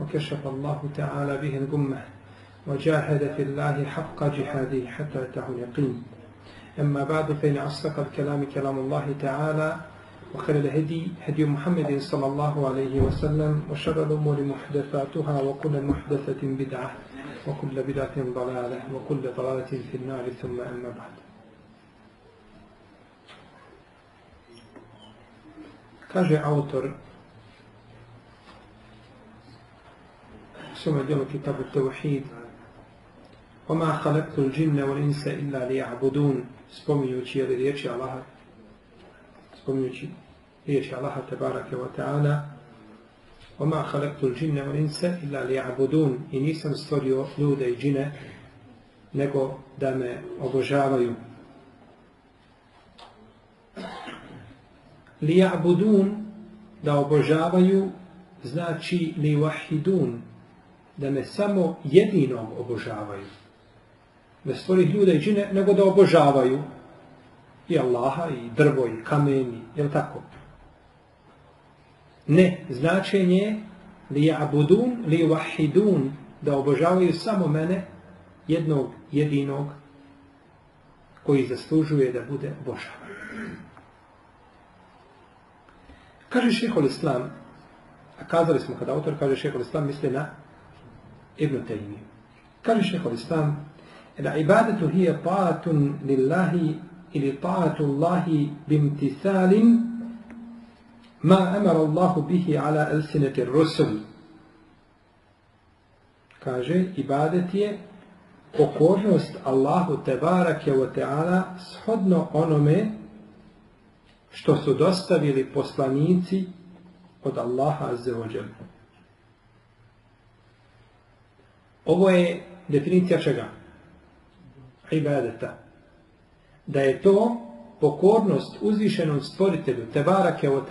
وكشف الله تعالى به الغمة وجاهد في الله حق جهاده حتى أتاه اليقين. أما بعد فإن أصدق الكلام كلام الله تعالى وخير الهدي هدي محمد صلى الله عليه وسلم وشر الأمور محدثاتها وكل محدثة بدعة وكل بدعة ضلالة وكل ضلالة في النار ثم أما بعد. Kaže autor ثم يوم كتاب التوحيد. وما خلقت الجن والإنس إلا ليعبدون. سبميوشي يدي ليشي الله. سبميوشي ليشي الله تبارك وتعالى. وما خلقت الجن والإنس إلا ليعبدون. إني سمستوريو لودي جنة. نكو دام أبو ليعبدون da obožavaju znači li vahidun da me samo jedinom obožavaju. Ne stvori ljude i džine nego da obožavaju i Allaha i drvo i kamen je li tako? Ne značenje li abudun, li vahidun, da obožavaju samo mene jednog jedinog koji zaslužuje da bude obožavan. Kaže šehol islam, a kazali smo kada autor kaže šehol islam, misli na Ibn Taymi. Kaže šehol islam, da ibadetu hije ta'atun lillahi ili ta'atu Allahi bimtisalin ma amara Allahu bihi ala elsineti rusul. Kaže, ibadet je pokornost Allahu tebarake wa ta'ala shodno onome što su dostavili poslanici od Allaha azze ođel. Ovo je definicija čega? Ibadeta. Da je to pokornost uzvišenom stvoritelju Tebarake o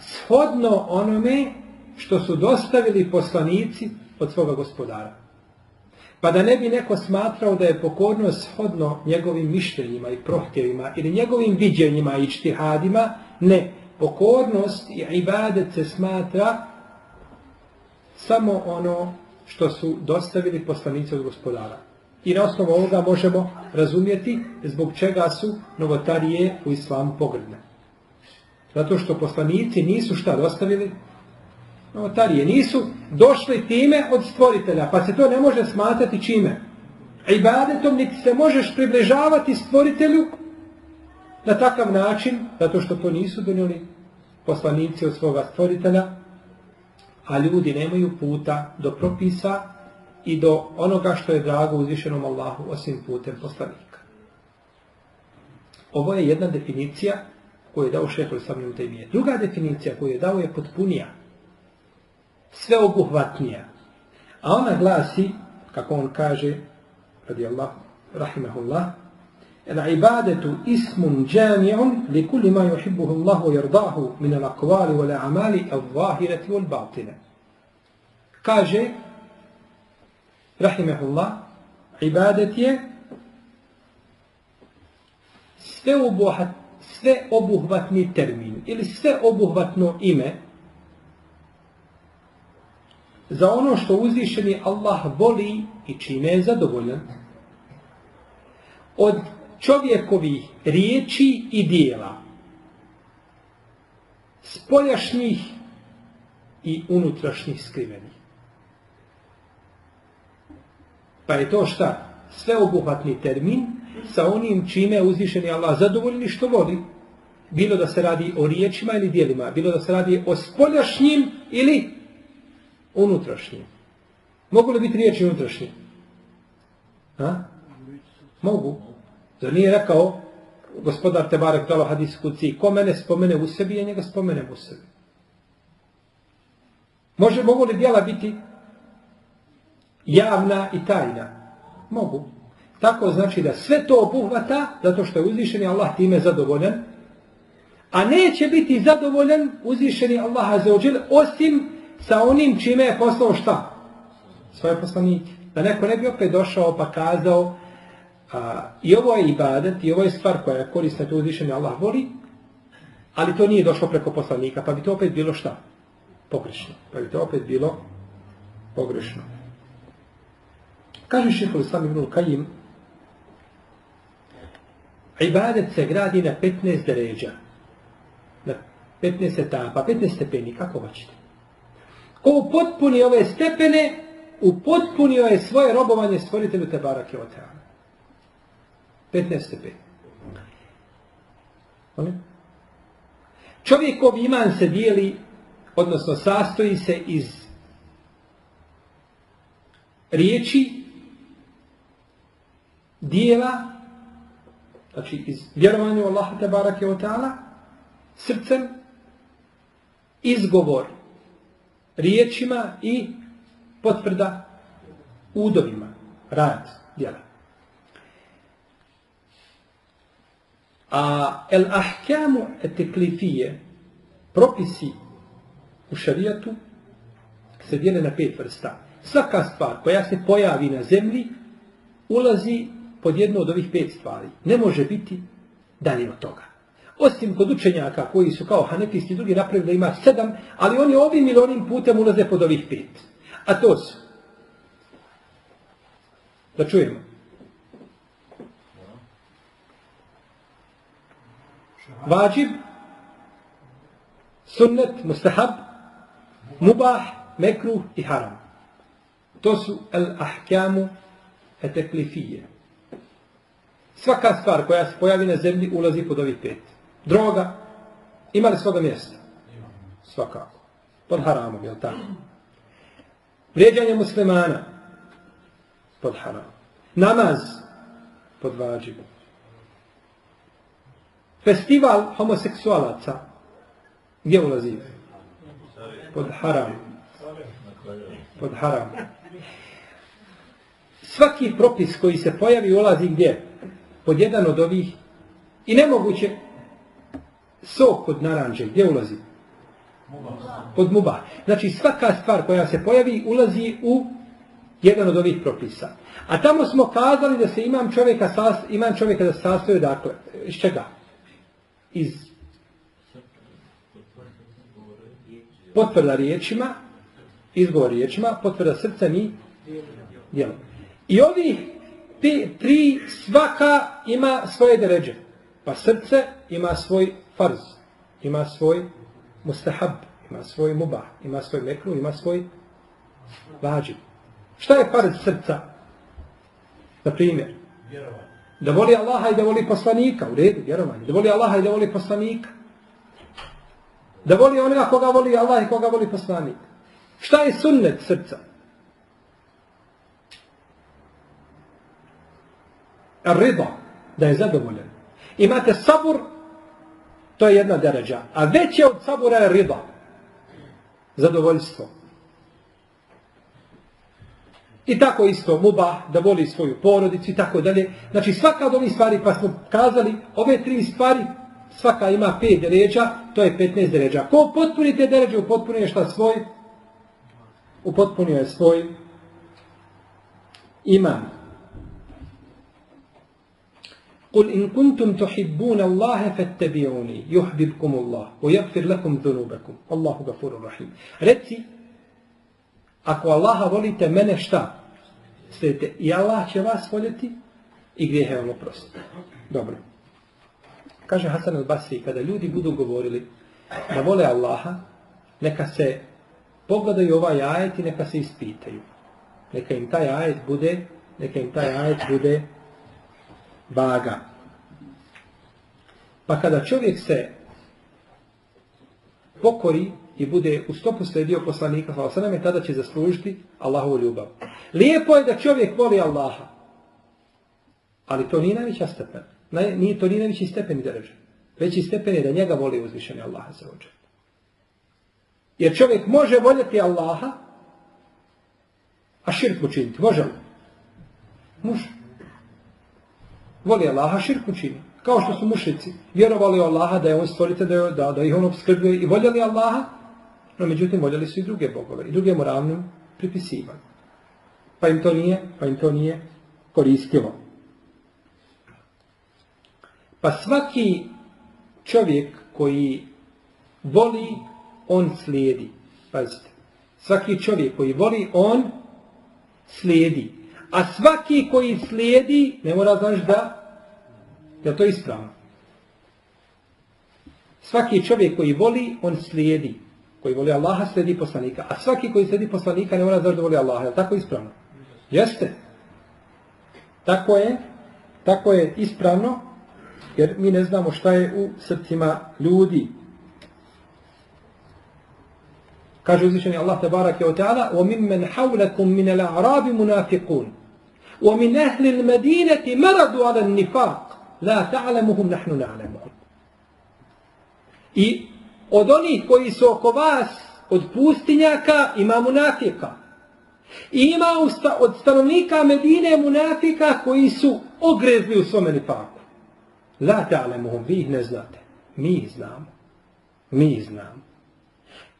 shodno onome što su dostavili poslanici od svoga gospodara. Pa da ne bi neko smatrao da je pokornost shodno njegovim mišljenjima i prohtjevima ili njegovim viđenjima i čtihadima, ne. Pokornost i ibadet se smatra samo ono što su dostavili poslanice od gospodara. I na osnovu ovoga možemo razumjeti zbog čega su novotarije u islamu pogrdne. Zato što poslanici nisu šta dostavili? novotarije nisu došli time od stvoritelja, pa se to ne može smatrati čime. Ibadetom niti se možeš približavati stvoritelju na takav način, zato što to nisu donijeli poslanici od svoga stvoritelja, a ljudi nemaju puta do propisa i do onoga što je drago uzvišenom Allahu osim putem poslanika. Ovo je jedna definicija koju je dao šehr samim temije. Druga definicija koju je dao je potpunija sveobuhvatnija. A ona glasi, kako on kaže, radi Allah, rahimahullah, El اسم جامع لكل ما يحبه الله ويرضاه من yardahu min al aqwali كاجي رحمه الله zahirati sve obuhvatni termin ili sve obuhvatno ime za ono što uzvišeni Allah voli i čime je zadovoljan. Od čovjekovih riječi i dijela, spoljašnjih i unutrašnjih skrivenih. Pa je to šta? Sveobuhvatni termin sa onim čime je uzvišeni Allah zadovoljni što voli. Bilo da se radi o riječima ili dijelima, bilo da se radi o spoljašnjim ili unutrašnjim. Mogu li biti riječi unutrašnji? Ha? Mogu. Zar nije rekao gospodar Tebarek dalo hadis kuci, ko mene spomene u sebi, ja njega spomenem u sebi. Može, mogu li dijela biti javna i tajna. Mogu. Tako znači da sve to obuhvata, zato što je uzvišeni Allah time zadovoljan, a neće biti zadovoljan uzvišeni Allah za osim sa onim čime je poslao šta? Svoje poslanike. Da neko ne bi opet došao pa kazao a, i ovo je ibadet, i ovo je stvar koja je korisna, to uzvišeni Allah voli, ali to nije došlo preko poslanika, pa bi to opet bilo šta? Pogrešno. Pa bi to opet bilo pogrešno. Kaže šeho Islam ibn Kajim, ibadet se gradi na 15 deređa. Na 15 etapa, 15 stepeni, kako hoćete. Ko upotpuni ove stepene, upotpunio je svoje robovanje stvoritelju Tebarake oteana. 15 stepeni. Čovjekov iman se dijeli, odnosno sastoji se iz riječi, dijela, znači iz vjerovanja u Allaha te barake o ta'ala, srcem, izgovor riječima i potvrda udovima, rad, djela. A el ahkamu eteklifije, propisi u šarijatu, se dijele na pet vrsta. Svaka stvar koja se pojavi na zemlji, ulazi pod jednu od ovih pet stvari. Ne može biti dalje od toga. Osim kod učenjaka koji su kao hanefisti drugi napravili da ima sedam, ali oni ovim ili onim putem ulaze pod ovih pet. A to su. Da čujemo. Vađib, sunnet, mustahab, mubah, mekruh i haram. To su el-ahkamu eteklifije. Svaka stvar koja se pojavi na zemlji ulazi pod ovih pet. Droga, ima li svoga mjesta? Svakako. Pod haramom, je tako? Vrijeđanje muslimana, pod haram. Namaz, pod vađibu. Festival homoseksualaca, gdje ulazi? Pod haram. Pod haram. Svaki propis koji se pojavi ulazi gdje? Pod jedan od ovih. I nemoguće sok od naranđe, gdje ulazi? Pod muba. Znači svaka stvar koja se pojavi ulazi u jedan od ovih propisa. A tamo smo kazali da se imam čovjeka, sas, imam čovjeka da sastoje, dakle, iz čega? Iz potvrda riječima, izgovor riječima, potvrda srca ni djelom. I ovih te, tri svaka ima svoje deređe. Pa srce ima svoj farz, ima svoj mustahab, ima svoj mubah, ima svoj mekru, ima svoj vađib. Šta je farz srca? Na primjer. Da voli Allaha i da voli poslanika. U redu, vjerovanje. Da voli Allaha i da voli poslanika. Da voli onoga koga voli Allah i koga voli poslanik. Šta je sunnet srca? Rida. Da je zadovoljen. Imate sabur, to je jedna deređa. A veće od sabura je rida. Zadovoljstvo. I tako isto muba da voli svoju porodicu i tako dalje. Znači svaka od ovih stvari pa smo kazali, ove tri stvari, svaka ima pet deređa, to je 15 deređa. Ko potpuni te deređe, upotpunuje šta svoj? Upotpunuje svoj iman. قل إن كنتم تحبون الله فاتبعوني يحببكم الله ويغفر لكم ذنوبكم الله غفور رحيم reci Ako Allaha volite, mene šta? Slijete. I Allah će vas voljeti i grijehe vam ono oprostiti. Dobro. Kaže Hasan al-Basri, kada ljudi budu govorili da vole Allaha, neka se pogledaju ovaj ajet i neka se ispitaju. Neka im taj ajet bude, neka im taj ajet bude vaga. Pa kada čovjek se pokori i bude u stopu sledio poslanika, sa osaname, tada će zaslužiti Allahovu ljubav. Lijepo je da čovjek voli Allaha, ali to nije najveća stepen. Nije, to nije najveći stepen i deređa. Veći stepen je da njega voli uzvišeni Allaha za ođe. Jer čovjek može voljeti Allaha A širk učiniti, može li? Može. Voli Allaha, širk učini. Kao što su mušici. Vjerovali u Allaha da je on stvorite, da, da, da ih on obskrbuje i voljeli Allaha, no međutim voljeli su i druge bogove. I druge mu ravno pripisivali. Pa im to nije, pa im to nije koristilo. Pa svaki čovjek koji voli, on slijedi. Pazite. Svaki čovjek koji voli, on slijedi. A svaki koji slijedi, ne mora znaš da, je to ispravno. Svaki čovjek koji voli, on slijedi Koji voli Allaha, slijedi poslanika. A svaki koji slijedi poslanika, ne mora znaš da voli Allaha. Je tako ispravno? Jeste. Tako je, tako je ispravno, jer mi ne znamo šta je u srcima ljudi. Kaže uzvišeni Allah tabaraka wa ta'ala وَمِمَّنْ حَوْلَكُمْ مِنَ الْأَعْرَابِ مُنَافِقُونَ وَمِنْ أَهْلِ الْمَدِينَةِ مَرَدُوا عَلَى النِّفَاقِ لَا تَعْلَمُهُمْ نَحْنُ نَعْلَمُهُمْ I od onih koji su oko vas, od pustinjaka, ima munafika. I ima od stanovnika Medine munafika koji su ogrezli u svome nifaku. La ta'lemuhum, vi ih ne znate. Mi ih znamo. Mi ih znamo.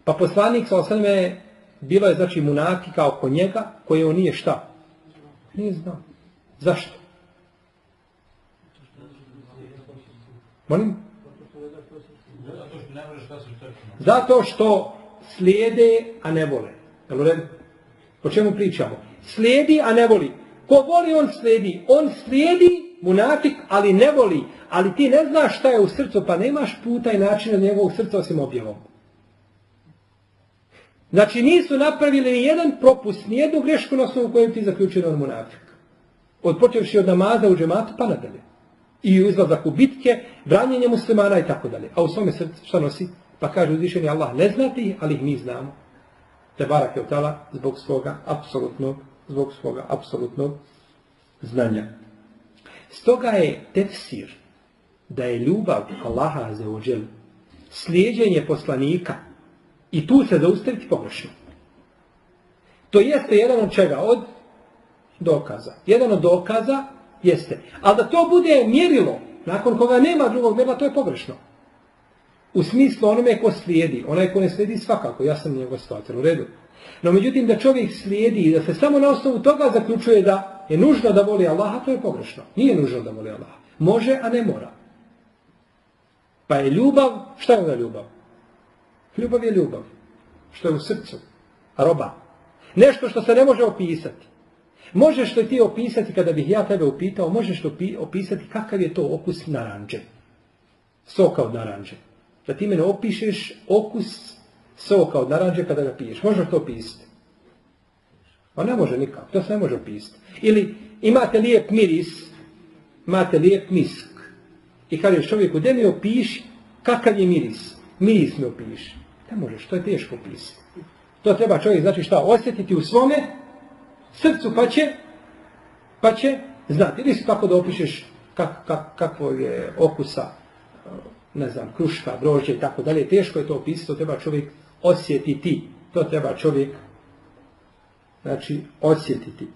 Pa poslanik sa osvrme bilo je znači munafika oko njega koje on nije šta? Nije znao. Zašto? Molim? Zato što slijede, a ne vole. Jel u redu? O čemu pričamo? Slijedi, a ne voli. Ko voli, on slijedi. On slijedi munatik, ali ne voli. Ali ti ne znaš šta je u srcu, pa nemaš puta i načina njegovog srca osim objevom. Znači nisu napravili ni jedan propust, ni jednu grešku na osnovu kojem ti zaključio on munafik. Odpočevši od namaza u džematu pa nadalje. I izlazak u bitke, branjenje muslimana i tako dalje. A u svome srcu šta nosi? Pa kaže uzvišeni Allah, ne znate ih, ali ih mi znamo. Te barak je utala zbog svoga apsolutnog, zbog svoga apsolutnog znanja. Stoga je tefsir da je ljubav Allaha za ođel slijedjenje poslanika i tu se zaustaviti pogrešno. To jeste jedan od čega? Od dokaza. Jedan od dokaza jeste. Ali da to bude mjerilo, nakon koga nema drugog mjerila, to je pogrešno. U smislu onome ko slijedi. Onaj ko ne slijedi svakako, ja sam njegov situacija, u redu. No međutim da čovjek slijedi i da se samo na osnovu toga zaključuje da je nužno da voli Allaha, to je pogrešno. Nije nužno da voli Allaha. Može, a ne mora. Pa je ljubav, šta je onda ljubav? Ljubav je ljubav. Što je u srcu. Roba. Nešto što se ne može opisati. Možeš li ti opisati, kada bih ja tebe upitao, možeš li opisati kakav je to okus naranđe? Soka od naranđe. Da ti mene opišeš okus soka od naranđe kada ga piješ. Možeš to opisati? Pa ne može nikako. To se ne može opisati. Ili imate lijep miris, imate lijep misk. I kažeš čovjeku, gdje mi opiši kakav je miris? Miris mi opiši. Ne možeš, to je teško opisati. To treba čovjek, znači šta, osjetiti u svome srcu, pa će, pa će znati. Ili si kako da opišeš kak, kak, kakvo je okusa, e, ne znam, kruška, grožđe i tako dalje. Teško je to opisati, to treba čovjek osjetiti. To treba čovjek, znači, osjetiti.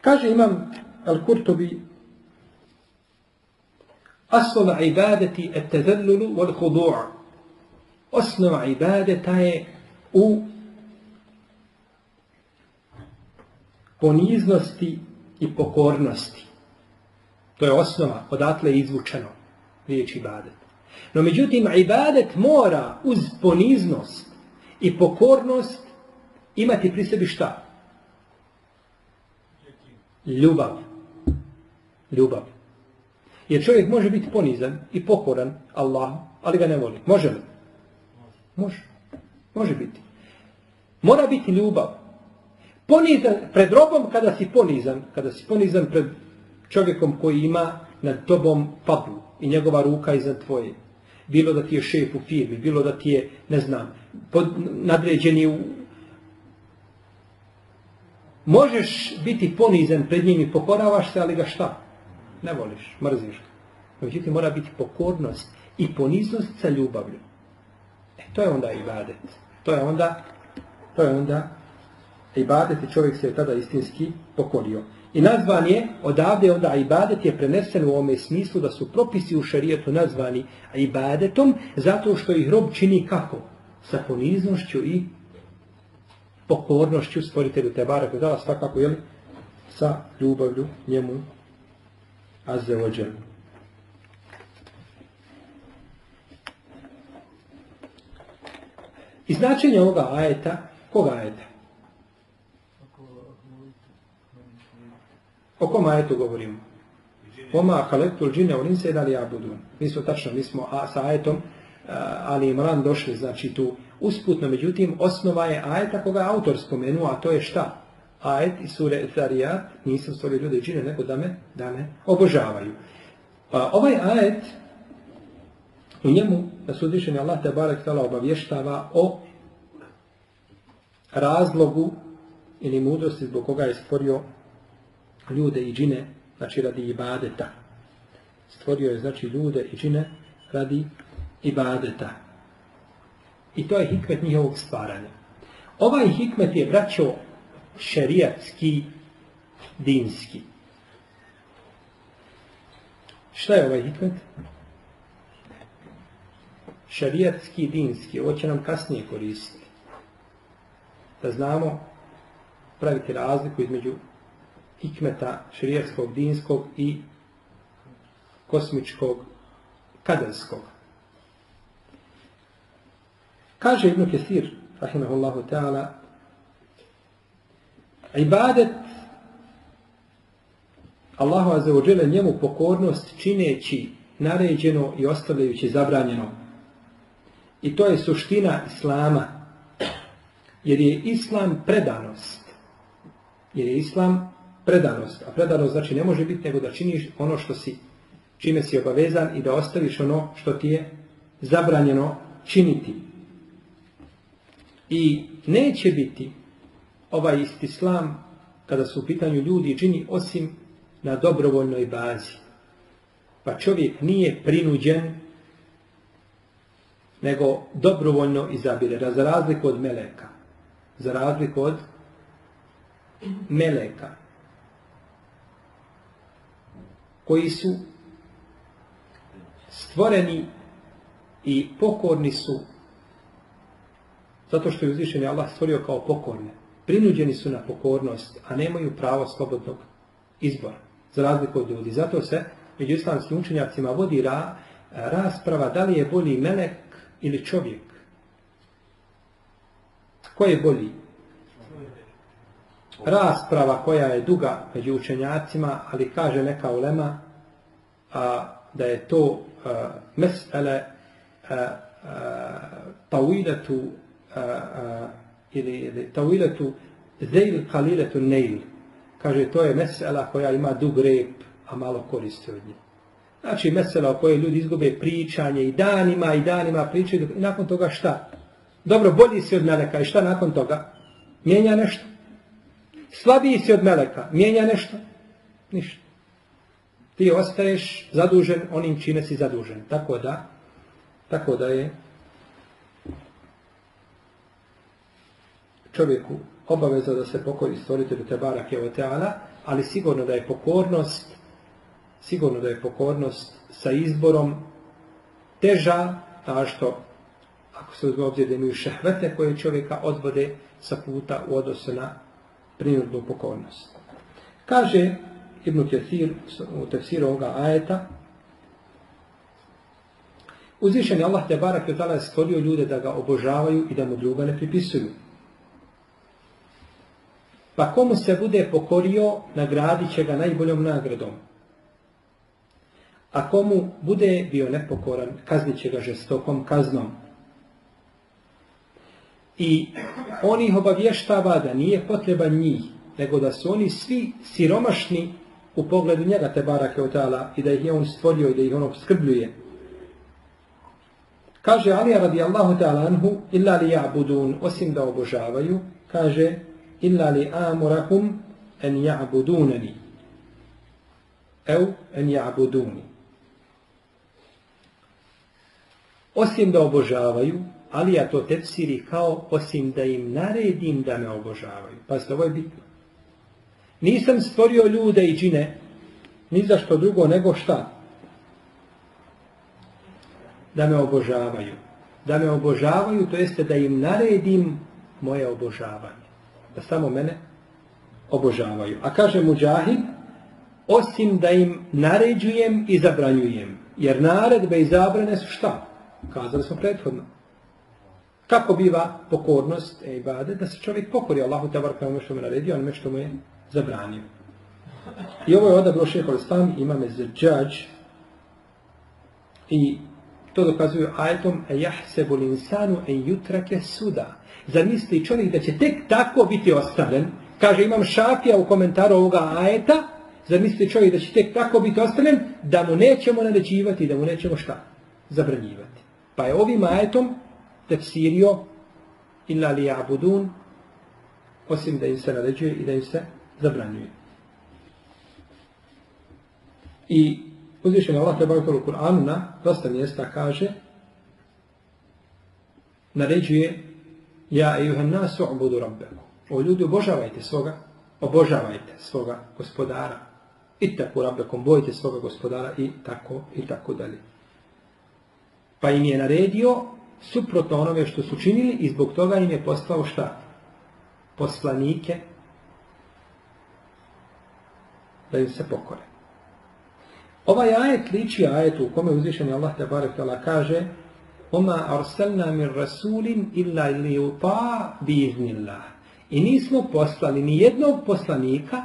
Kaže imam Al-Kurtobi Asnova ibadeti et tezellulu wal hudu'a. Osnova ibadeta je u poniznosti i pokornosti. To je osnova, odatle je izvučeno riječ ibadet. No međutim, ibadet mora uz poniznost i pokornost imati pri sebi šta? Ljubav. Ljubav. Jer čovjek može biti ponizan i pokoran Allah, ali ga ne voli. Može li? Može. Može biti. Mora biti ljubav. Ponizan, pred robom kada si ponizan, kada si ponizan pred čovjekom koji ima nad tobom papu i njegova ruka iza tvoje, bilo da ti je šef u firmi, bilo da ti je, ne znam, pod, nadređeni u... Možeš biti ponizan pred njim i pokoravaš se, ali ga šta? ne voliš, mrziš ga. Međutim, mora biti pokornost i poniznost sa ljubavlju. E, to je onda ibadet. To je onda to je onda ibadet i čovjek se je tada istinski pokorio. I nazvan je, odavde onda ibadet je prenesen u ome smislu da su propisi u šarijetu nazvani ibadetom, zato što ih rob čini kako? Sa poniznošću i pokornošću stvoritelju Tebara Kudala, svakako jel? sa ljubavlju njemu Azze. I značenje ovoga ajeta, koga ajeta? O kom ajetu govorimo? Oma halektul džine u linse da li ja. Mi smo tačno, mi smo a, sa ajetom ali Imran došli, znači tu usputno, međutim, osnova je ajeta koga autor spomenuo, a to je šta? Ajet iz sure Zarijat, nisam stvorio ljude i džine, nego da me, da me obožavaju. Pa ovaj ajet, u njemu, da su Allah te barek tala obavještava o razlogu ili mudrosti zbog koga je stvorio ljude i džine, znači radi ibadeta. Stvorio je, znači, ljude i džine radi ibadeta. I to je hikmet njihovog stvaranja. Ovaj hikmet je, braćo, šerijatski, dinski. Šta je ovaj hikmet? Šerijatski, dinski. Ovo će nam kasnije koristiti. Da znamo praviti razliku između hikmeta šerijatskog, dinskog i kosmičkog, kaderskog. Kaže Ibn Kesir, rahimahullahu ta'ala, ibadet Allahu azza njemu pokornost čineći naređeno i ostavljajući zabranjeno. I to je suština Islama. Jer je Islam predanost. Jer je Islam predanost. A predanost znači ne može biti nego da činiš ono što si, čime si obavezan i da ostaviš ono što ti je zabranjeno činiti. I neće biti ovaj isti islam kada su u pitanju ljudi čini osim na dobrovoljnoj bazi. Pa čovjek nije prinuđen nego dobrovoljno izabire. Za razliku od meleka. Za razliku od meleka. Koji su stvoreni i pokorni su Zato što je uzvišen Allah stvorio kao pokorne. Prinuđeni su na pokornost, a nemaju pravo slobodnog izbora. Za razliku od ljudi. Zato se među islamskim učenjacima vodi ra, rasprava da li je bolji melek ili čovjek. Ko je bolji? Rasprava koja je duga među učenjacima, ali kaže neka ulema a, da je to a, mesele e, e, a, a, tawiletu ili, ili tawiletu zeil kaliletu neil. Kaže, to je mesela koja ima dug rep, a malo koriste od nje. Znači, mesela o kojoj ljudi izgube pričanje i danima i danima pričaju. I nakon toga šta? Dobro, bolji si od meleka. I šta nakon toga? Mijenja nešto? Slabiji si od meleka. Mijenja nešto? Ništa. Ti ostaješ zadužen onim čime si zadužen. Tako da, tako da je čovjeku obaveza da se pokori stvoritelju Tebara Kevoteala, ali sigurno da je pokornost, sigurno da je pokornost sa izborom teža, ta što, ako se uzme obzir da imaju šehvete koje čovjeka odvode sa puta u odnosu na prirodnu pokornost. Kaže Ibn Kjesir u tefsiru ovoga ajeta, Uzvišen je Allah te barak je tada stvorio ljude da ga obožavaju i da mu druga ne pripisuju. Pa komu se bude pokorio, nagradit će ga najboljom nagradom. A komu bude bio nepokoran, kaznit će ga žestokom kaznom. I on ih obavještava da nije potreba njih, nego da su oni svi siromašni u pogledu njega te barake od i da ih je on stvorio i da ih on obskrbljuje. Kaže Ali radijallahu ta'ala anhu, illa li ja'budun, osim da obožavaju, kaže, illa li amurahum en ja'budunani. Ev en ja'buduni. Osim da obožavaju, ali ja to tefsiri kao osim da im naredim da me obožavaju. Pa ovo je bitno. Nisam stvorio ljude i džine ni za što drugo nego šta? Da me obožavaju. Da me obožavaju, to jeste da im naredim moje obožavanje. Da samo mene obožavaju. A kaže Mujahid, osim da im naređujem i zabranjujem. Jer naredbe i zabrane su šta? Kazali smo prethodno. Kako biva pokornost e ibade? Da se čovjek pokori Allahu te varka ono što mu naredio, ono što mu je zabranio. I ovo je odabro šehol Islam, imame Zrđađ i to dokazuju ajetom e jahsebu linsanu e jutrake suda. Zamisli čovjek da će tek tako biti ostavljen, kaže imam šafija u komentaru ovoga ajeta, zamisli čovjek da će tek tako biti ostavljen, da mu nećemo naređivati, da mu nećemo šta? Zabranjivati. Pa je ovim ajetom tefsirio illa li ja'budun osim da im se naređuje i da im se zabranjuje. I uzvišen Allah treba u Kur'anu na dosta mjesta kaže naređuje ja ejuhan nasu ubudu rabbeku. O ljudi obožavajte svoga, obožavajte svoga gospodara. I tako rabbekom bojite svoga gospodara i tako i tako dalje. Pa im je naredio suprotno onome što su činili i zbog toga im je poslao šta? Poslanike da im se pokore. Ovaj ajet liči ajetu u kome uzvišeni Allah te barek tala kaže Oma arsalna min rasulin illa ili uta bi iznillah. I nismo poslali ni jednog poslanika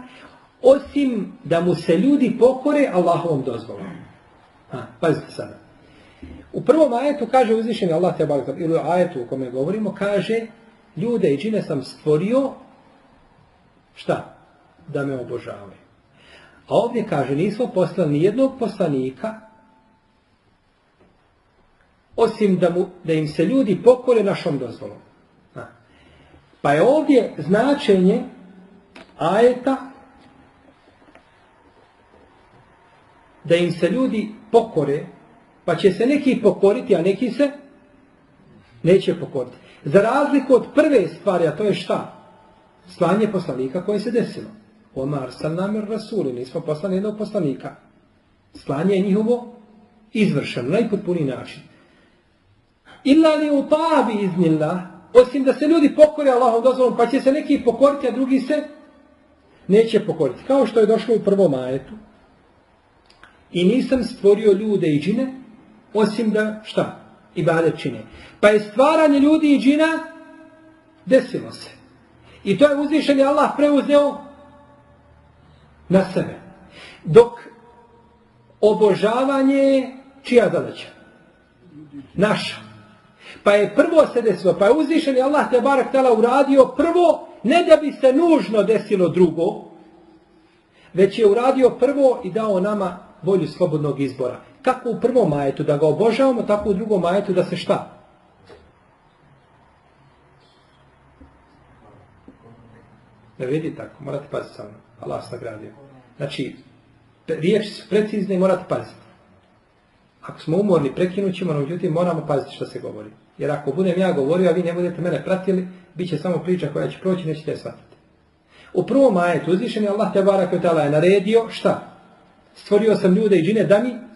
osim da mu se ljudi pokore Allahovom dozvolom. Ha, pazite sada. U prvom ajetu kaže uzvišeni Allah te barek ili ajetu u kome govorimo kaže ljude i džine sam stvorio šta? Da me obožavaju. A ovdje kaže, nismo poslali ni jednog poslanika, osim da, mu, da im se ljudi pokore našom dozvolom. Pa je ovdje značenje ajeta da im se ljudi pokore, pa će se neki pokoriti, a neki se neće pokoriti. Za razliku od prve stvari, a to je šta? Slanje poslanika koje se desilo. Omar sal namir rasuli, nismo poslani jednog poslanika. Slanje je njihovo izvršeno, najpotpuniji način. Illa li u tabi iznila, osim da se ljudi pokori Allahom dozvolom, pa će se neki pokoriti, a drugi se neće pokoriti. Kao što je došlo u prvom ajetu. I nisam stvorio ljude i džine, osim da, šta? Ibadet čine. Pa je stvaranje ljudi i džina desilo se. I to je uzvišenje Allah preuzeo na sebe. Dok obožavanje je čija zadaća? Naša. Pa je prvo se desilo, pa je uzvišen Allah te barak tala uradio prvo, ne da bi se nužno desilo drugo, već je uradio prvo i dao nama volju slobodnog izbora. Kako u prvom majetu da ga obožavamo, tako u drugom majetu da se šta? Ne vidi tako, morate paziti sa mnom. Allah nagradio. Znači, riječi su precizne i morate paziti. Ako smo umorni, prekinut ćemo, no međutim, moramo paziti što se govori. Jer ako budem ja govorio, a vi ne budete mene pratili, bit će samo priča koja će proći, nećete je shvatiti. U prvom majetu uzvišen je Allah te barak je naredio šta? Stvorio sam ljude i džine da mi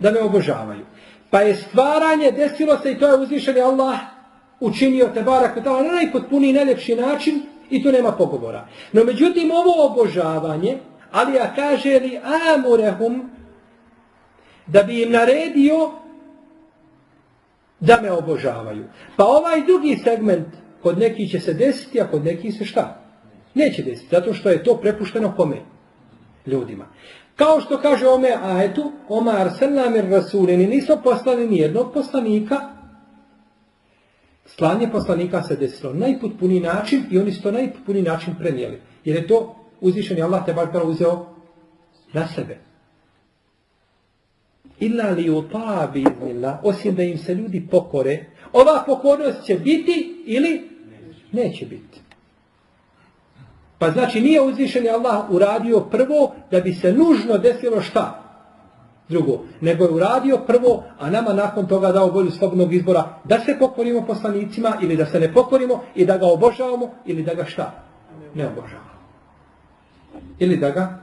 da me obožavaju. Pa je stvaranje desilo se i to je uzvišeni je Allah učinio te barak je na najpotpuniji, najljepši način I tu nema pogovora. No međutim, ovo obožavanje, ali ja kaže li amurehum, da bi im naredio da me obožavaju. Pa ovaj drugi segment, kod neki će se desiti, a kod neki se šta? Neće desiti, zato što je to prepušteno kome? Ljudima. Kao što kaže ome ajetu, Omar Srnamir rasuleni, nisu poslali nijednog poslanika, slanje poslanika se desilo najpotpuniji način i oni su to najpotpuniji način prenijeli. Jer je to uzvišeni Allah te bar uzeo na sebe. Illa li utabi iznila, osim da im se ljudi pokore, ova pokornost će biti ili neće biti. Pa znači nije uzvišeni Allah uradio prvo da bi se nužno desilo šta? drugo. Nego je uradio prvo, a nama nakon toga dao volju slobodnog izbora da se pokorimo poslanicima ili da se ne pokorimo i da ga obožavamo ili da ga šta? Ne obožavamo. Ili da ga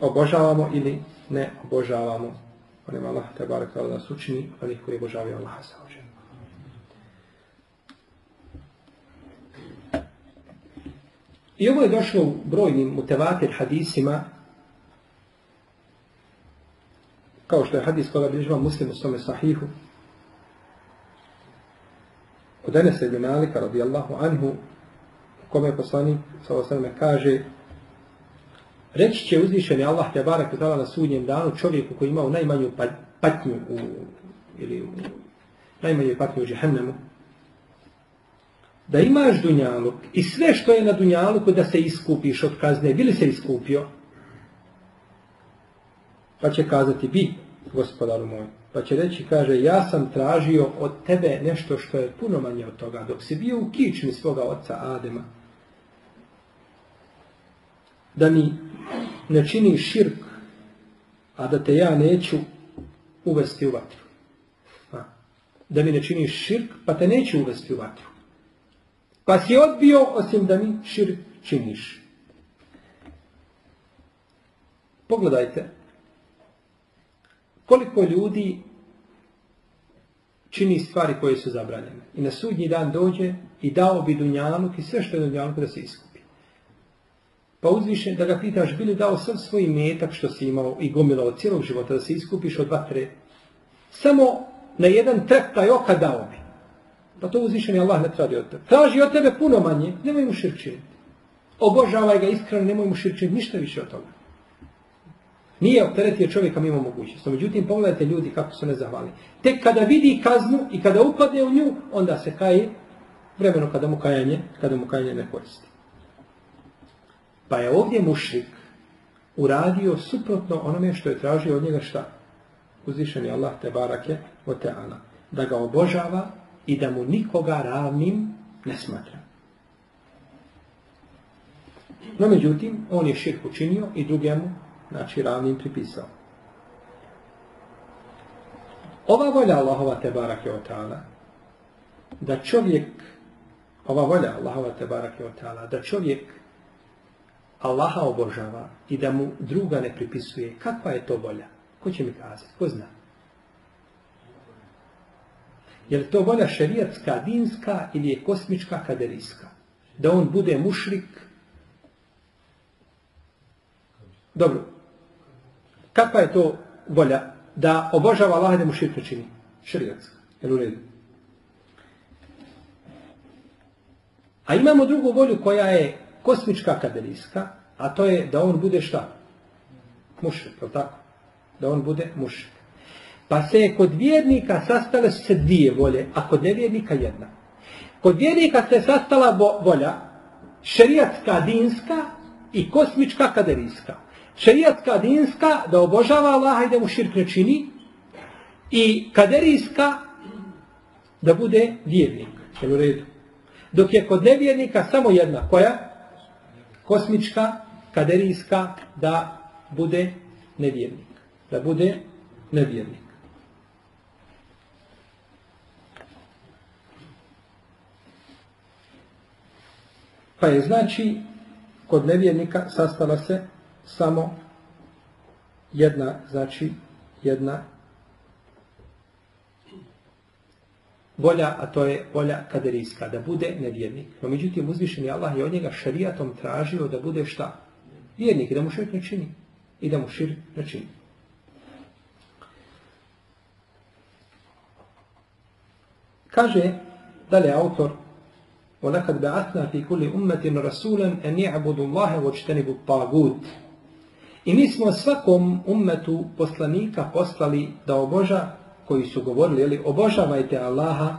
obožavamo ili ne obožavamo. Onim Allah te barek da nas učini, onih koji obožavaju Allaha sa I ovo je došlo u brojnim mutevatir hadisima, kao što je hadis koga bilježima muslim u svome sahihu, od Enesa ibn Malika radijallahu anhu, u kome poslanik sa osvrame kaže, reći će uzvišeni Allah te barak utala na sudnjem danu čovjeku koji imao najmanju pa- patnju u, ili u, najmanju patnju u džehennemu, da imaš dunjaluk i sve što je na dunjaluku da se iskupiš od kazne, bili se iskupio? Pa će kazati, bi, gospodaru moj. Pa će reći, kaže, ja sam tražio od tebe nešto što je puno manje od toga, dok si bio u kični svoga oca Adema. Da mi ne čini širk, a da te ja neću uvesti u vatru. Da mi ne činiš širk, pa te neću uvesti u vatru. Pa si odbio osim da mi šir činiš. Pogledajte koliko ljudi čini stvari koje su zabranjene. I na sudnji dan dođe i dao bi dunjanuk i sve što je dunjanuk da se iskupi. Pa uzviše da ga pitaš bili dao sav svoj metak što si imao i gomilao od cijelog života da se iskupiš od vatre. Samo na jedan treptaj oka dao bi. Pa to uzvišeni Allah ne traži od tebe. Traži od tebe puno manje, nemoj mu širčiniti. Obožavaj ga iskreno, nemoj mu širčiniti ništa više od toga. Nije opteretio čovjeka mimo mogućnost. Međutim, pogledajte ljudi kako su nezahvalni. Tek kada vidi kaznu i kada upadne u nju, onda se kaje vremeno kada mu kajanje, kada mu kajanje ne koristi. Pa je ovdje mušrik uradio suprotno onome što je tražio od njega šta? Uzvišeni Allah te barake o teana. Da ga obožava i da mu nikoga ravnim ne smatra. No međutim, on je širk učinio i drugemu, znači ravnim pripisao. Ova volja Allahova te barake o da čovjek, ova volja Allahova te barake o da čovjek Allaha obožava i da mu druga ne pripisuje, kakva je to volja? Ko će mi kazati? Ko zna? Je li to volja šerijatska, dinska ili je kosmička, kaderijska? Da on bude mušrik? Dobro. Kakva je to volja? Da obožava Allah da mu širk čini? Šerijatska. Je li u redu? A imamo drugu volju koja je kosmička, kaderijska, a to je da on bude šta? Mušrik, je tako? Da on bude mušrik. Pa se je kod vjernika sastale se dvije volje, a kod nevjernika jedna. Kod vjernika se sastala volja šerijatska dinska i kosmička kaderijska. Šerijatska dinska da obožava Allaha i da mu širk ne čini i kaderijska da bude vjernik. Jel u redu? Dok je kod nevjernika samo jedna. Koja? Kosmička, kaderijska da bude nevjernik. Da bude nevjernik. Pa je znači kod nevjernika sastala se samo jedna, znači jedna volja, a to je volja kaderijska, da bude nevjernik. No međutim, uzvišeni Allah je od njega šarijatom tražio da bude šta? Vjernik, da mu širk ne čini. I da mu širk ne čini. Kaže dalje autor وَلَكَدْ بَعَثْنَا فِي كُلِّ أُمَّةٍ رَسُولًا أَنْ يَعْبُدُ اللَّهَ وَاجْتَنِبُ الطَّاغُوتِ I mi smo svakom ummetu poslanika poslali da oboža, koji su govorili, jeli, obožavajte Allaha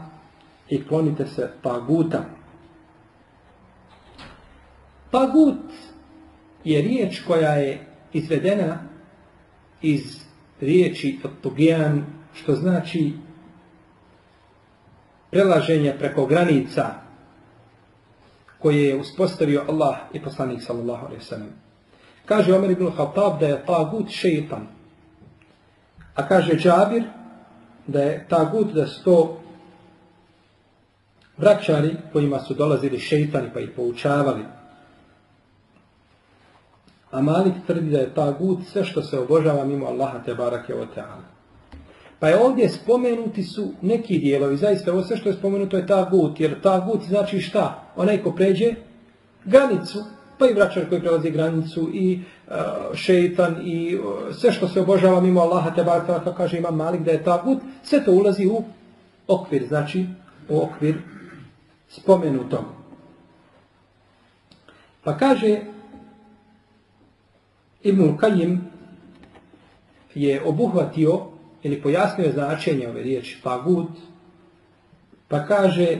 i klonite se taguta. Tagut je riječ koja je izvedena iz riječi tugijan, što znači prelaženje preko granica koje je uspostavio Allah i poslanik sallallahu alaihi sallam. Kaže Omer ibn Khattab da je tagut šeitan, A kaže Džabir da je tagut da su to vraćari kojima su dolazili šeitani pa ih poučavali. A Malik tvrdi da je tagut sve što se obožava mimo Allaha te barake o teala. Pa je ovdje spomenuti su neki dijelovi, zaista ovo sve što je spomenuto je tagut, jer tagut znači šta? Onaj ko pređe granicu, pa i vraćar koji prelazi granicu i uh, šeitan i uh, sve što se obožava mimo Allaha te bar kako kaže ima Malik da je tagut, sve to ulazi u okvir, znači u okvir spomenutom. Pa kaže Ibn Kajim je obuhvatio ili pojasnio značenje ove riječi tagut, pa kaže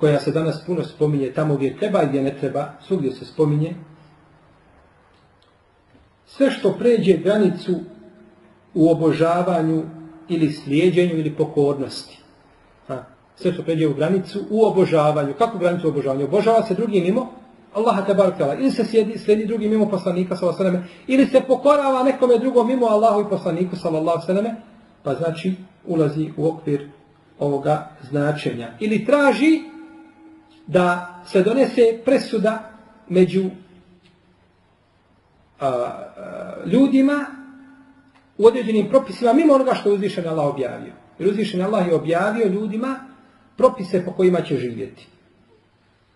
koja se danas puno spominje tamo gdje treba i gdje ne treba, svugdje se spominje, sve što pređe granicu u obožavanju ili slijedjenju ili pokornosti. Ha, sve što pređe u granicu u obožavanju. Kako granicu u obožavanju? Obožava se drugi mimo Allaha te barkala. Ili se sjedi, sledi drugi mimo poslanika sallallahu alejhi ve selleme, ili se pokorava nekome drugom mimo Allahu i poslaniku sallallahu alejhi ve selleme, pa znači ulazi u okvir ovoga značenja. Ili traži da se donese presuda među a, a, ljudima u određenim propisima mimo onoga što je uzvišen Allah objavio. Jer uzvišen Allah je objavio ljudima propise po kojima će živjeti.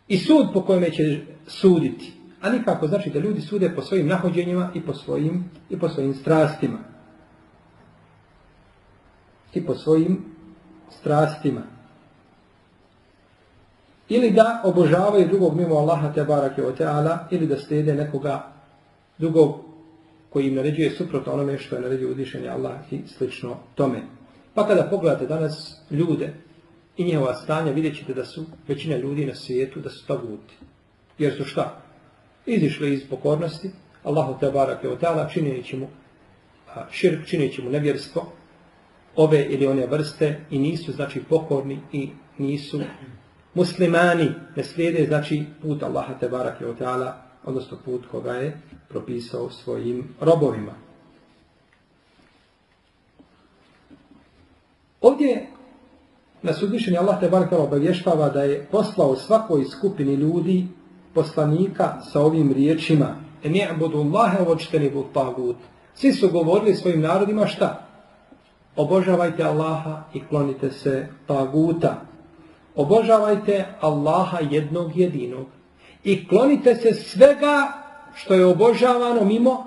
I sud po kojem će suditi. A nikako znači da ljudi sude po svojim nahođenjima i po svojim, i po svojim strastima. I po svojim strastima. Ili da obožavaju drugog mimo Allaha te barake o teala, ili da slijede nekoga drugog koji im naređuje suprotno onome što je naređuje uzvišenje Allah i slično tome. Pa kada pogledate danas ljude i njehova stanja, vidjet ćete da su većina ljudi na svijetu, da su taguti. Jer su šta? Izišli iz pokornosti, Allahu te barake o ta'ala, čineći mu širk, čineći mu nevjerstvo, ove ili one vrste i nisu, znači, pokorni i nisu muslimani, ne slijede, znači, put Allaha te barake o ta'ala, odnosno put koga je propisao svojim robovima. Ovdje nas uzvišenje Allah te baraka obavještava da je poslao svakoj skupini ljudi poslanika sa ovim riječima e ni'budu Allahe vočteni tagut. Svi su govorili svojim narodima šta? Obožavajte Allaha i klonite se taguta. Obožavajte Allaha jednog jedinog. I klonite se svega što je obožavano mimo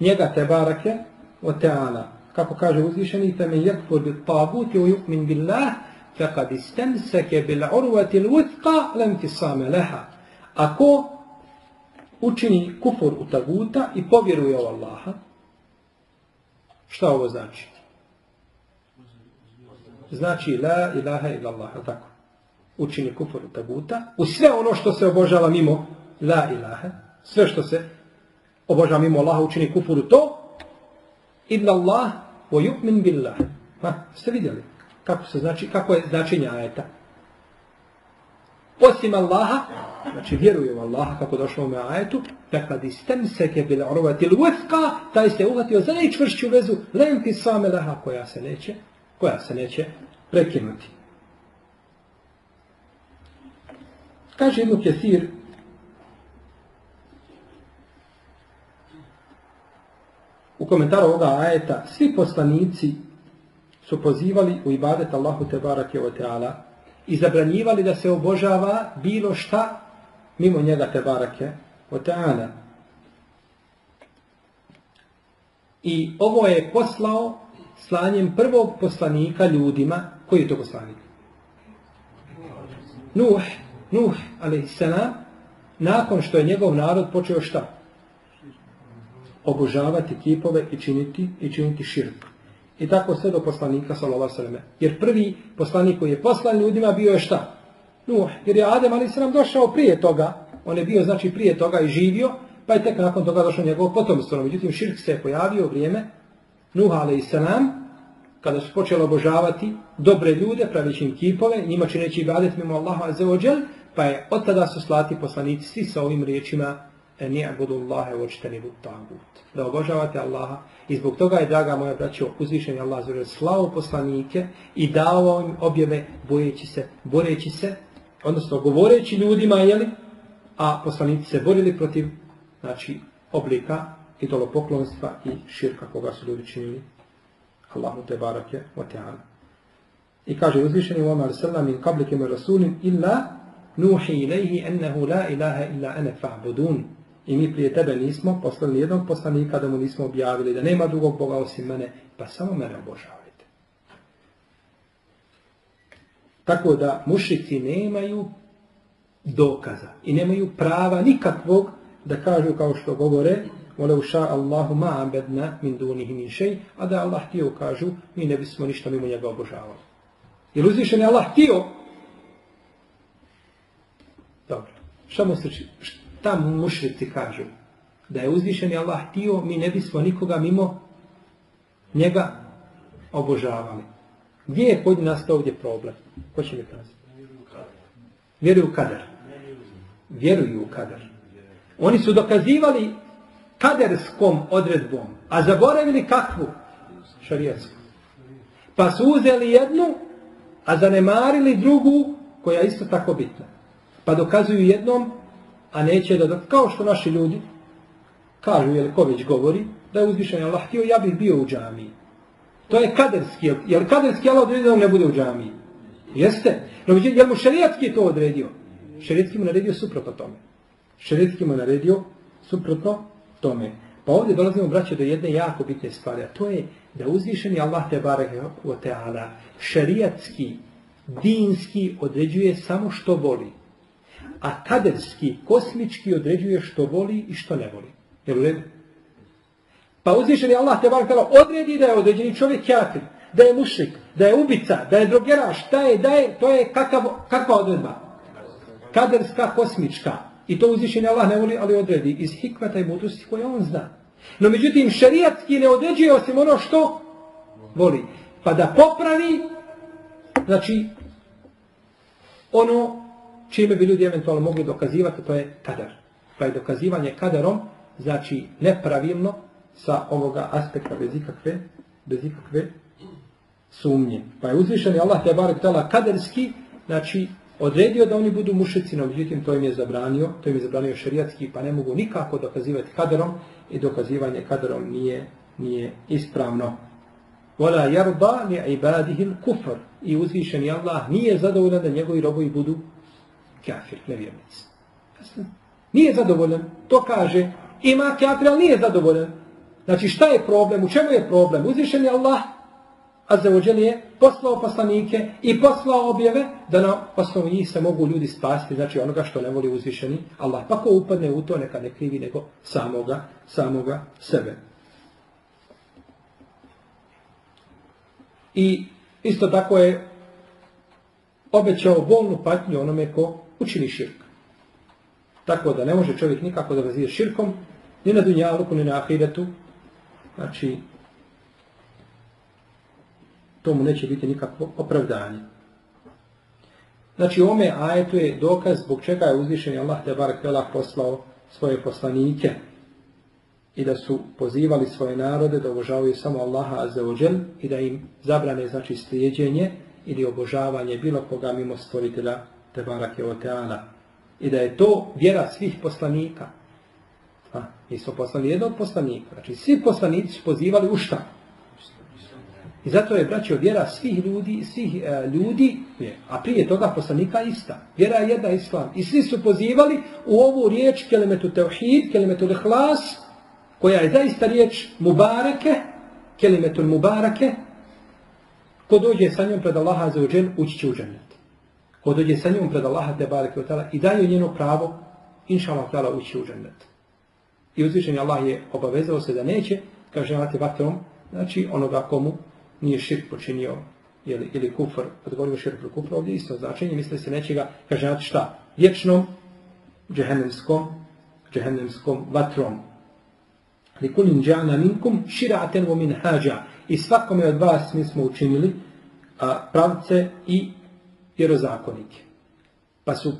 njega te barake o teana kako kaže uzvišeni te men yakfur bil tagut wa yu'min billah faqad istamsaka bil urwati al wuthqa lam tisama laha. Ako učini kufur u taguta i povjeruje u Allaha šta ovo znači? Znači la ilaha illa Allah tako? Učini kufur u taguta u sve ono što se obožava mimo la ilaha sve što se obožava mimo Allaha učini kufur u to illa Allah wa yu'min billah. Ha, ste vidjeli kako se znači, kako je značenje ajeta? Osim Allaha, znači vjeruje u Allaha kako došlo u ajetu, dakle, da kad istemseke bil urvati l'uthqa, taj se uhvatio za najčvršću vezu, lenti same leha koja se neće, koja se neće prekinuti. Kaže Ibn Kathir, u komentaru ovoga ajeta, svi poslanici su pozivali u ibadet Allahu te barake o teala i zabranjivali da se obožava bilo šta mimo njega te barake o teala. I ovo je poslao slanjem prvog poslanika ljudima. Koji je to poslanik? Nuh, Nuh, ali nakon što je njegov narod počeo šta? Obožavati kipove i činiti i činiti širk. I tako sve do poslanika sallallahu alejhi Jer prvi poslanik koji je poslan ljudima bio je šta? Nuh, jer je Adem ali nam došao prije toga. On je bio znači prije toga i živio, pa je tek nakon toga došao njegov potomstvo. Međutim širk se je pojavio u vrijeme Nuh alejselam kada su počeli obožavati dobre ljude, pravići im kipove, njima čineći ibadet mimo Allaha azza wa pa je od tada su slati poslanici svi sa ovim riječima en i'budu Allahe vočtenibu tagut. Da obožavate Allaha i zbog toga je, draga moja braćo, uzvišen je Allah zbog slavu poslanike i dao im objave bojeći se, boreći se, odnosno govoreći ljudima, jeli, a poslanici se borili protiv, znači, oblika idolopoklonstva i širka koga su ljudi činili. Allahu te barake wa ta'ala. I kaže uzvišeni u Omar sallam min kablikim rasulim illa nuhi ilaihi ennehu la ilaha illa ene fa'budun. I mi prije tebe nismo poslali jednog poslanika da mu nismo objavili da nema drugog Boga osim mene, pa samo mene obožavajte. Tako da mušici nemaju dokaza i nemaju prava nikakvog da kažu kao što govore وَلَوْ شَاءَ اللَّهُ مَا عَبَدْنَا مِنْ دُونِهِ مِنْ شَيْءٍ A da Allah htio kažu, mi ne bismo ništa mimo njega obožavali. Jer uzvišen je Allah htio. Dobro. Šta mu se Tam mušrici kažu? Da je uzvišeni Allah htio, mi ne bismo nikoga mimo njega obožavali. Gdje je kod nas to ovdje problem? Ko će mi kazati? Vjeruju u kader. Vjeruju u kader. Oni su dokazivali kaderskom odredbom, a zaboravili kakvu? Šarijetsku. Pa su uzeli jednu, a zanemarili drugu, koja je isto tako bitna. Pa dokazuju jednom, a neće da, kao što naši ljudi, kažu, jel ko već govori, da je uzvišen Allah htio, ja bih bio u džamiji. To je kaderski, jel kaderski Allah odredio da on ne bude u džamiji? Jeste? No, jel mu šarijetski to odredio? Šerijatski mu naredio suprotno tome. Šerijatski mu naredio suprotno tome. Pa ovdje dolazimo, braće, do jedne jako bitne stvari, a to je da uzvišeni Allah te barek o teala šarijatski, dinski određuje samo što voli. A kaderski, kosmički određuje što voli i što ne voli. Jel u redu? Pa uzvišeni Allah te barek odredi da je određeni čovjek kjafir, da je mušik, da je ubica, da je drogeraš, da je, da je, to je kakav, kakva odredba? Kaderska, kosmička. I to uzvišenje Allah ne voli, ali odredi iz hikmata i mudrosti koje on zna. No međutim, šarijatski ne određuje osim ono što voli. Pa da popravi, znači, ono čime bi ljudi eventualno mogli dokazivati, to je kadar. Pa je dokazivanje kadarom, znači nepravilno sa ovoga aspekta bez ikakve, bez ikakve sumnje. Pa je uzvišen Allah te barek tala kaderski, znači odredio da oni budu mušici, no međutim to im je zabranio, to im je zabranio šerijatski, pa ne mogu nikako dokazivati kaderom i dokazivanje kaderom nije, nije ispravno. Wala yarda li ibadihil kufr i uzvišeni Allah nije zadovoljan da njegovi robovi budu kafir, nevjernic. Nije zadovoljan, to kaže, ima kafir, ali nije zadovoljan. Znači šta je problem, u čemu je problem? Uzvišeni Allah Azzawajal je poslao poslanike i poslao objave da na osnovu njih se mogu ljudi spasti, znači onoga što ne voli uzvišeni Allah. Pa ko upadne u to, neka ne krivi nego samoga, samoga sebe. I isto tako je obećao bolnu patnju onome ko učini širk. Tako da ne može čovjek nikako da razvije širkom, ni na dunjaluku, ni na ahiretu. Znači, to mu neće biti nikakvo opravdanje. Znači, u ome ajetu je dokaz zbog čega je uzvišen Allah te bar kvelah poslao svoje poslanike i da su pozivali svoje narode da obožavaju samo Allaha azzawajal i da im zabrane znači slijedjenje ili obožavanje bilo koga mimo stvoritelja te barake o teana. I da je to vjera svih poslanika. A, mi smo poslali jednog poslanika. Znači, svi poslanici su pozivali u šta? I zato je, braćo, vjera svih ljudi, svih e, ljudi, a prije toga poslanika ista. Vjera je jedna islam. I svi su pozivali u ovu riječ kelimetu tevhid, kelimetu lihlas, koja je zaista riječ mubareke, kelimetu mubareke, ko dođe sa njom pred Allaha za uđen, ući će u džennet. Ko dođe sa njom pred Allaha te bareke i daje njeno pravo, inša Allah ući u džennet. I uzvišenje Allah je obavezao se da neće, kažnjavati vatrom, znači onoga komu nije širk počinio ili, ili kufr, kad govorimo širk ili kufr, ovdje isto značenje, misle se nečega, kaže znači šta, vječnom, džehennemskom, džehennemskom vatrom. Li kulin džana minkum širaten vo min hađa. I svakome od vas mi smo učinili a, pravce i vjerozakonike. Pa su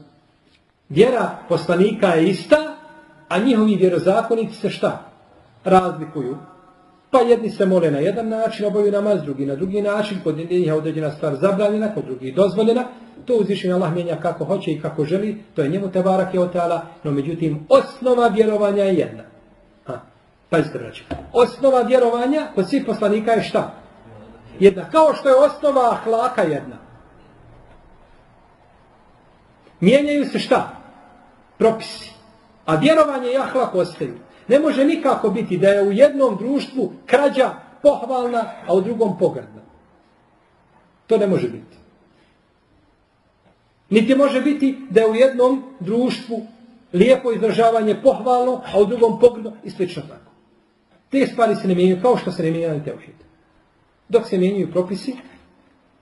vjera poslanika je ista, A njihovi vjerozakonici se šta? Razlikuju. Pa jedni se mole na jedan način, obaju namaz, drugi na drugi način, kod njih je određena stvar zabranjena, kod drugih dozvoljena. To uzvišen Allah mijenja kako hoće i kako želi, to je njemu te barak je otala, no međutim, osnova vjerovanja je jedna. Ha, pazite, braći. Osnova vjerovanja kod svih poslanika je šta? Jedna. Kao što je osnova ahlaka jedna. Mijenjaju se šta? Propisi. A vjerovanje i ahlak ostaju. Ne može nikako biti da je u jednom društvu krađa pohvalna, a u drugom pogrdna. To ne može biti. Niti može biti da je u jednom društvu lijepo izražavanje pohvalno, a u drugom pogrdno i slično tako. Te stvari se ne mijenjaju kao što se ne mijenjaju te teohid. Dok se mijenjaju propisi,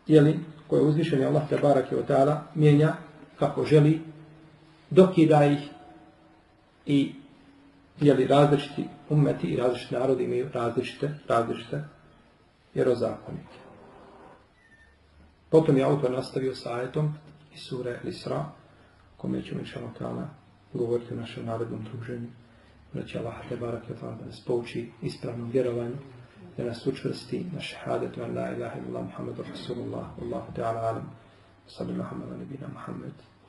jeli, koje je uzvišen je Allah te barak je ta'ala, mijenja kako želi, dokida ih i jeli, različiti umeti i različiti narodi imaju različite, različite vjerozakonike. Potom je autor nastavio sa ajetom iz sure Isra, kome ćemo inša Allah govoriti o našem narodnom druženju. Da će Allah te barak je da nas pouči ispravnom vjerovanju, da nas učvrsti na šehadetu an la ilaha illallah Muhammedu Rasulullah, Allahu Teala alam, sallallahu ala nebina Muhammed,